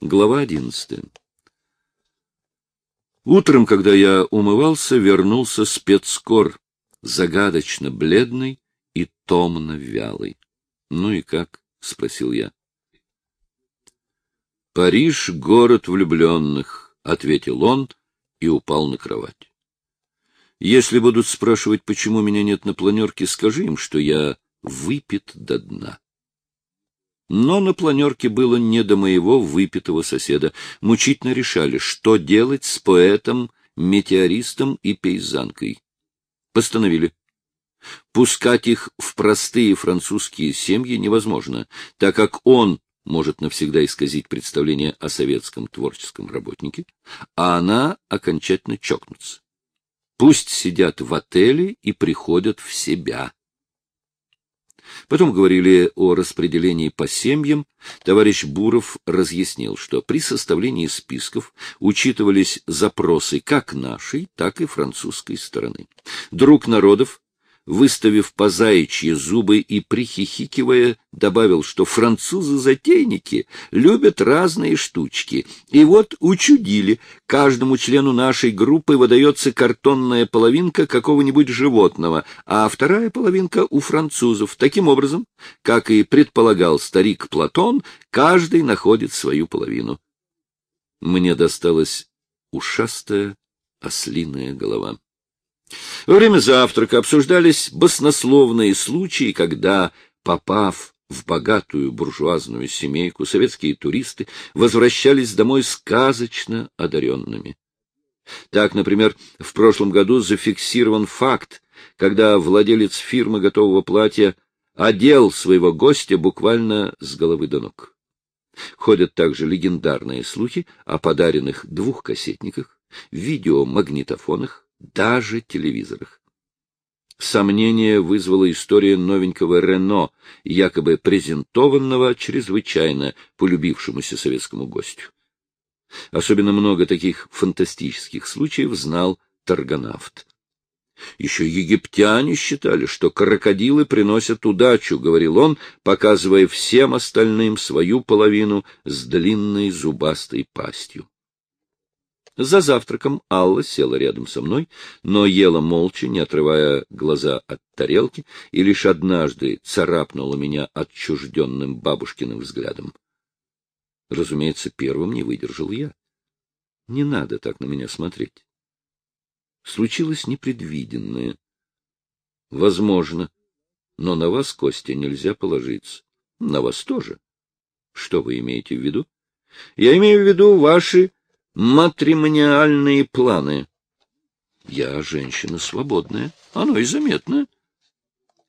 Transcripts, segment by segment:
Глава одиннадцатая. Утром, когда я умывался, вернулся спецкор, загадочно бледный и томно вялый. — Ну и как? — спросил я. — Париж — город влюбленных, — ответил он и упал на кровать. — Если будут спрашивать, почему меня нет на планерке, скажи им, что я выпит до дна. Но на планерке было не до моего выпитого соседа. Мучительно решали, что делать с поэтом, метеористом и пейзанкой. Постановили. Пускать их в простые французские семьи невозможно, так как он может навсегда исказить представление о советском творческом работнике, а она окончательно чокнуться. Пусть сидят в отеле и приходят в себя. Потом говорили о распределении по семьям. Товарищ Буров разъяснил, что при составлении списков учитывались запросы как нашей, так и французской стороны. Друг народов выставив по заячьи зубы и прихихикивая, добавил, что французы-затейники любят разные штучки. И вот учудили. Каждому члену нашей группы выдается картонная половинка какого-нибудь животного, а вторая половинка у французов. Таким образом, как и предполагал старик Платон, каждый находит свою половину. Мне досталась ушастая ослиная голова. Во время завтрака обсуждались баснословные случаи, когда, попав в богатую буржуазную семейку, советские туристы возвращались домой сказочно одаренными. Так, например, в прошлом году зафиксирован факт, когда владелец фирмы готового платья одел своего гостя буквально с головы до ног. Ходят также легендарные слухи о подаренных двух кассетниках, видеомагнитофонах, даже телевизорах. Сомнение вызвала история новенького Рено, якобы презентованного чрезвычайно полюбившемуся советскому гостю. Особенно много таких фантастических случаев знал Тарганавт. Еще египтяне считали, что крокодилы приносят удачу, — говорил он, показывая всем остальным свою половину с длинной зубастой пастью. За завтраком Алла села рядом со мной, но ела молча, не отрывая глаза от тарелки, и лишь однажды царапнула меня отчужденным бабушкиным взглядом. Разумеется, первым не выдержал я. Не надо так на меня смотреть. Случилось непредвиденное. Возможно, но на вас, Костя, нельзя положиться. На вас тоже. Что вы имеете в виду? Я имею в виду ваши матримониальные планы. Я женщина свободная, оно и заметно.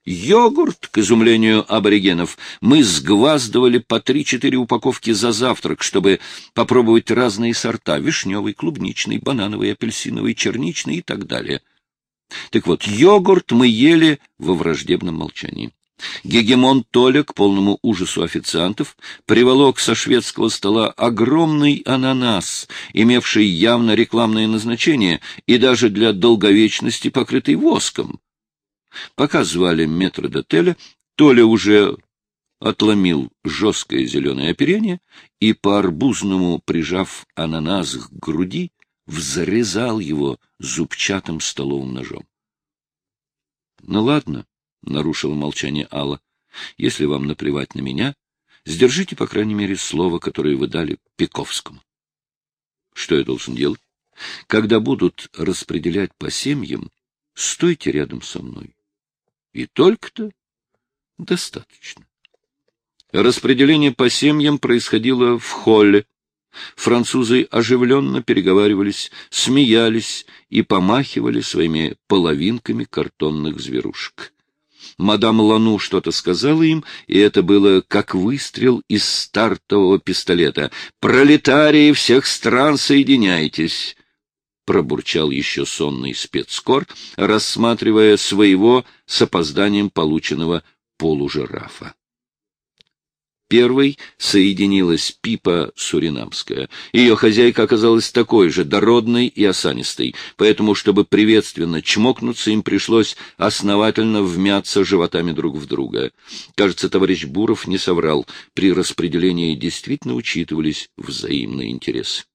Йогурт, к изумлению аборигенов, мы сгваздывали по три-четыре упаковки за завтрак, чтобы попробовать разные сорта — вишневый, клубничный, банановый, апельсиновый, черничный и так далее. Так вот, йогурт мы ели во враждебном молчании. Гегемон Толя, к полному ужасу официантов, приволок со шведского стола огромный ананас, имевший явно рекламное назначение и даже для долговечности покрытый воском. Пока звали метрдотеля, Толя уже отломил жесткое зеленое оперение и, по-арбузному прижав ананас к груди, взрезал его зубчатым столовым ножом. — Ну ладно, — нарушила молчание Алла. — Если вам наплевать на меня, сдержите, по крайней мере, слово, которое вы дали Пековскому. — Что я должен делать? Когда будут распределять по семьям, стойте рядом со мной. И только-то достаточно. Распределение по семьям происходило в холле. Французы оживленно переговаривались, смеялись и помахивали своими половинками картонных зверушек. Мадам Лану что-то сказала им, и это было как выстрел из стартового пистолета. «Пролетарии всех стран, соединяйтесь!» пробурчал еще сонный спецкор, рассматривая своего с опозданием полученного полужирафа. Первой соединилась Пипа Суринамская. Ее хозяйка оказалась такой же, дородной и осанистой, поэтому, чтобы приветственно чмокнуться, им пришлось основательно вмяться животами друг в друга. Кажется, товарищ Буров не соврал, при распределении действительно учитывались взаимные интересы.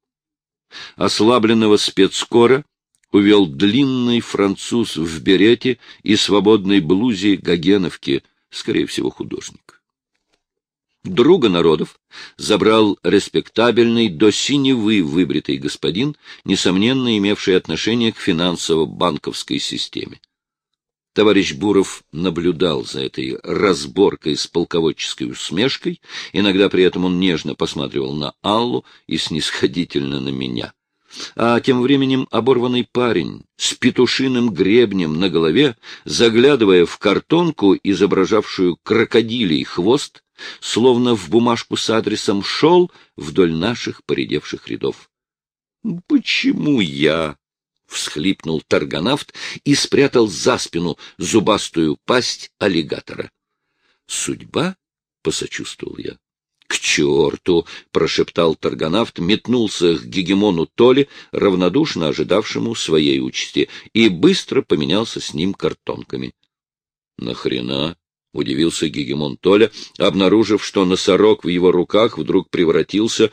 Ослабленного спецкора увел длинный француз в берете и свободной блузе Гогеновки, скорее всего, художник друга народов, забрал респектабельный до синевы выбритый господин, несомненно имевший отношение к финансово-банковской системе. Товарищ Буров наблюдал за этой разборкой с полководческой усмешкой, иногда при этом он нежно посматривал на Аллу и снисходительно на меня. А тем временем оборванный парень с петушиным гребнем на голове, заглядывая в картонку, изображавшую крокодилий хвост, словно в бумажку с адресом шел вдоль наших поредевших рядов. — Почему я? — всхлипнул торгонавт и спрятал за спину зубастую пасть аллигатора. — Судьба? — посочувствовал я. — К черту! — прошептал торгонавт, метнулся к гегемону Толи, равнодушно ожидавшему своей участи, и быстро поменялся с ним картонками. — Нахрена? — удивился Гегемон Толя, обнаружив, что носорог в его руках вдруг превратился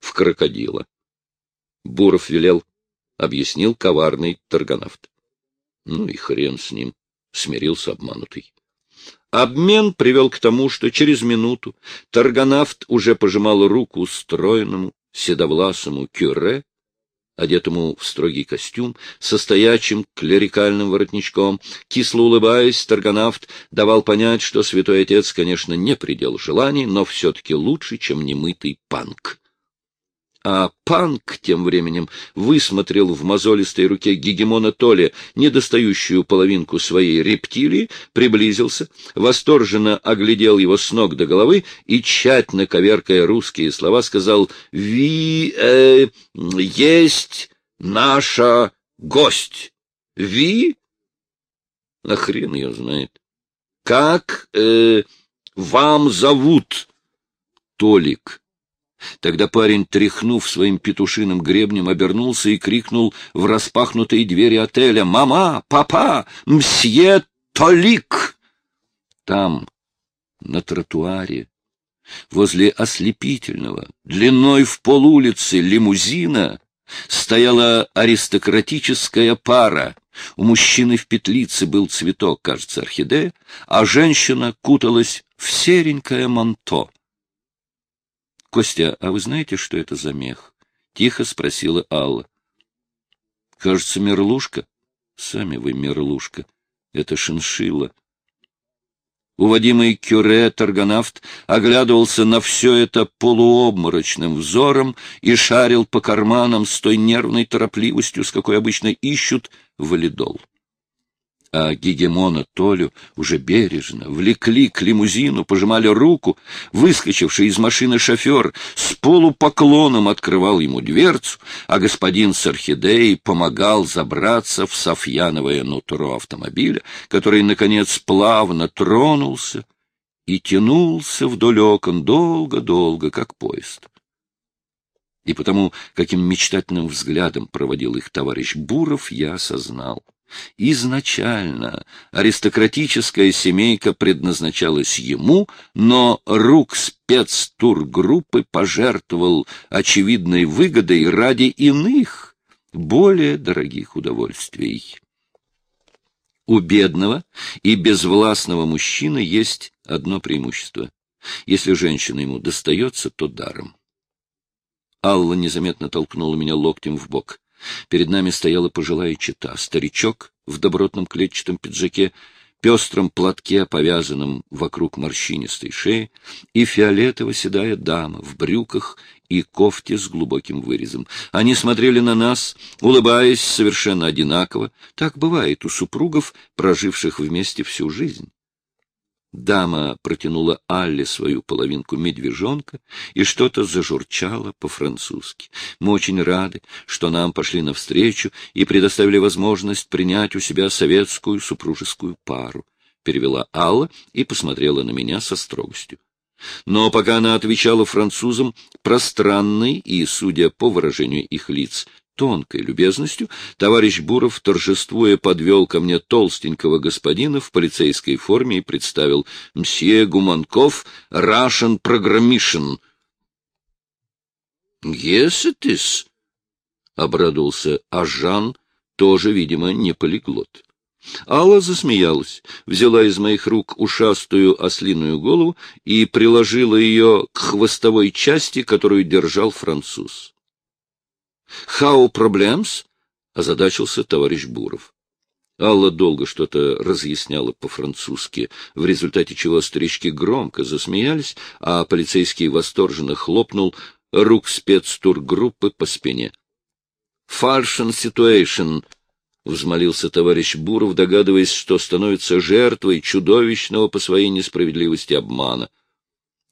в крокодила. Буров велел, — объяснил коварный торгонавт. Ну и хрен с ним, — смирился обманутый. Обмен привел к тому, что через минуту торгонавт уже пожимал руку стройному, седовласому кюре, одетому в строгий костюм, со стоячим клерикальным воротничком. Кисло улыбаясь, торгонавт давал понять, что святой отец, конечно, не предел желаний, но все-таки лучше, чем немытый панк а Панк тем временем высмотрел в мозолистой руке гегемона Толи недостающую половинку своей рептилии, приблизился, восторженно оглядел его с ног до головы и, тщательно коверкая русские слова, сказал «Ви... Э, есть наша гость! Ви...» А хрен ее знает. «Как э, вам зовут?» «Толик», Тогда парень, тряхнув своим петушиным гребнем, обернулся и крикнул в распахнутые двери отеля «Мама! Папа! Мсье Толик!» Там, на тротуаре, возле ослепительного, длиной в полулицы лимузина, стояла аристократическая пара. У мужчины в петлице был цветок, кажется, орхидея, а женщина куталась в серенькое манто. Костя, а вы знаете, что это за мех? — тихо спросила Алла. — Кажется, мерлушка. — Сами вы мерлушка. Это шиншилла. Уводимый кюре торгонавт оглядывался на все это полуобморочным взором и шарил по карманам с той нервной торопливостью, с какой обычно ищут валидол а гегемона Толю уже бережно влекли к лимузину, пожимали руку. Выскочивший из машины шофер с полупоклоном открывал ему дверцу, а господин с орхидеей помогал забраться в софьяновое нутро автомобиля, который, наконец, плавно тронулся и тянулся вдоль окон долго-долго, как поезд. И потому, каким мечтательным взглядом проводил их товарищ Буров, я осознал. Изначально аристократическая семейка предназначалась ему, но рук спецтургруппы пожертвовал очевидной выгодой ради иных, более дорогих удовольствий. У бедного и безвластного мужчины есть одно преимущество. Если женщина ему достается, то даром. Алла незаметно толкнула меня локтем в бок. Перед нами стояла пожилая чита, старичок в добротном клетчатом пиджаке, пестром платке, повязанном вокруг морщинистой шеи, и фиолетово-седая дама в брюках и кофте с глубоким вырезом. Они смотрели на нас, улыбаясь совершенно одинаково. Так бывает у супругов, проживших вместе всю жизнь. Дама протянула Алле свою половинку медвежонка, и что-то зажурчало по-французски. Мы очень рады, что нам пошли навстречу и предоставили возможность принять у себя советскую супружескую пару, — перевела Алла и посмотрела на меня со строгостью. Но пока она отвечала французам пространной и, судя по выражению их лиц, тонкой любезностью, товарищ Буров, торжествуя, подвел ко мне толстенького господина в полицейской форме и представил «Мсье Гуманков, Russian Programmation». «Yes, it is», — обрадовался Ажан, тоже, видимо, не полиглот. Алла засмеялась, взяла из моих рук ушастую ослиную голову и приложила ее к хвостовой части, которую держал француз. «How problems?» — озадачился товарищ Буров. Алла долго что-то разъясняла по-французски, в результате чего старички громко засмеялись, а полицейский восторженно хлопнул рук спецтургруппы по спине. «Falschen situation!» — взмолился товарищ Буров, догадываясь, что становится жертвой чудовищного по своей несправедливости обмана.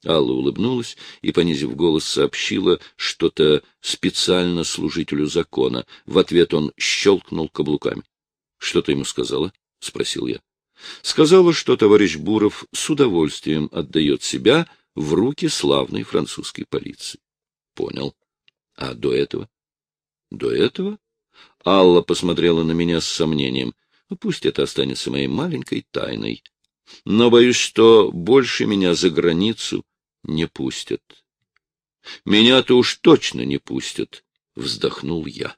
Алла улыбнулась и, понизив голос, сообщила что-то специально служителю закона. В ответ он щелкнул каблуками. — Что ты ему сказала? — спросил я. — Сказала, что товарищ Буров с удовольствием отдает себя в руки славной французской полиции. — Понял. — А до этого? — До этого? Алла посмотрела на меня с сомнением. Пусть это останется моей маленькой тайной. Но боюсь, что больше меня за границу не пустят. Меня-то уж точно не пустят, — вздохнул я.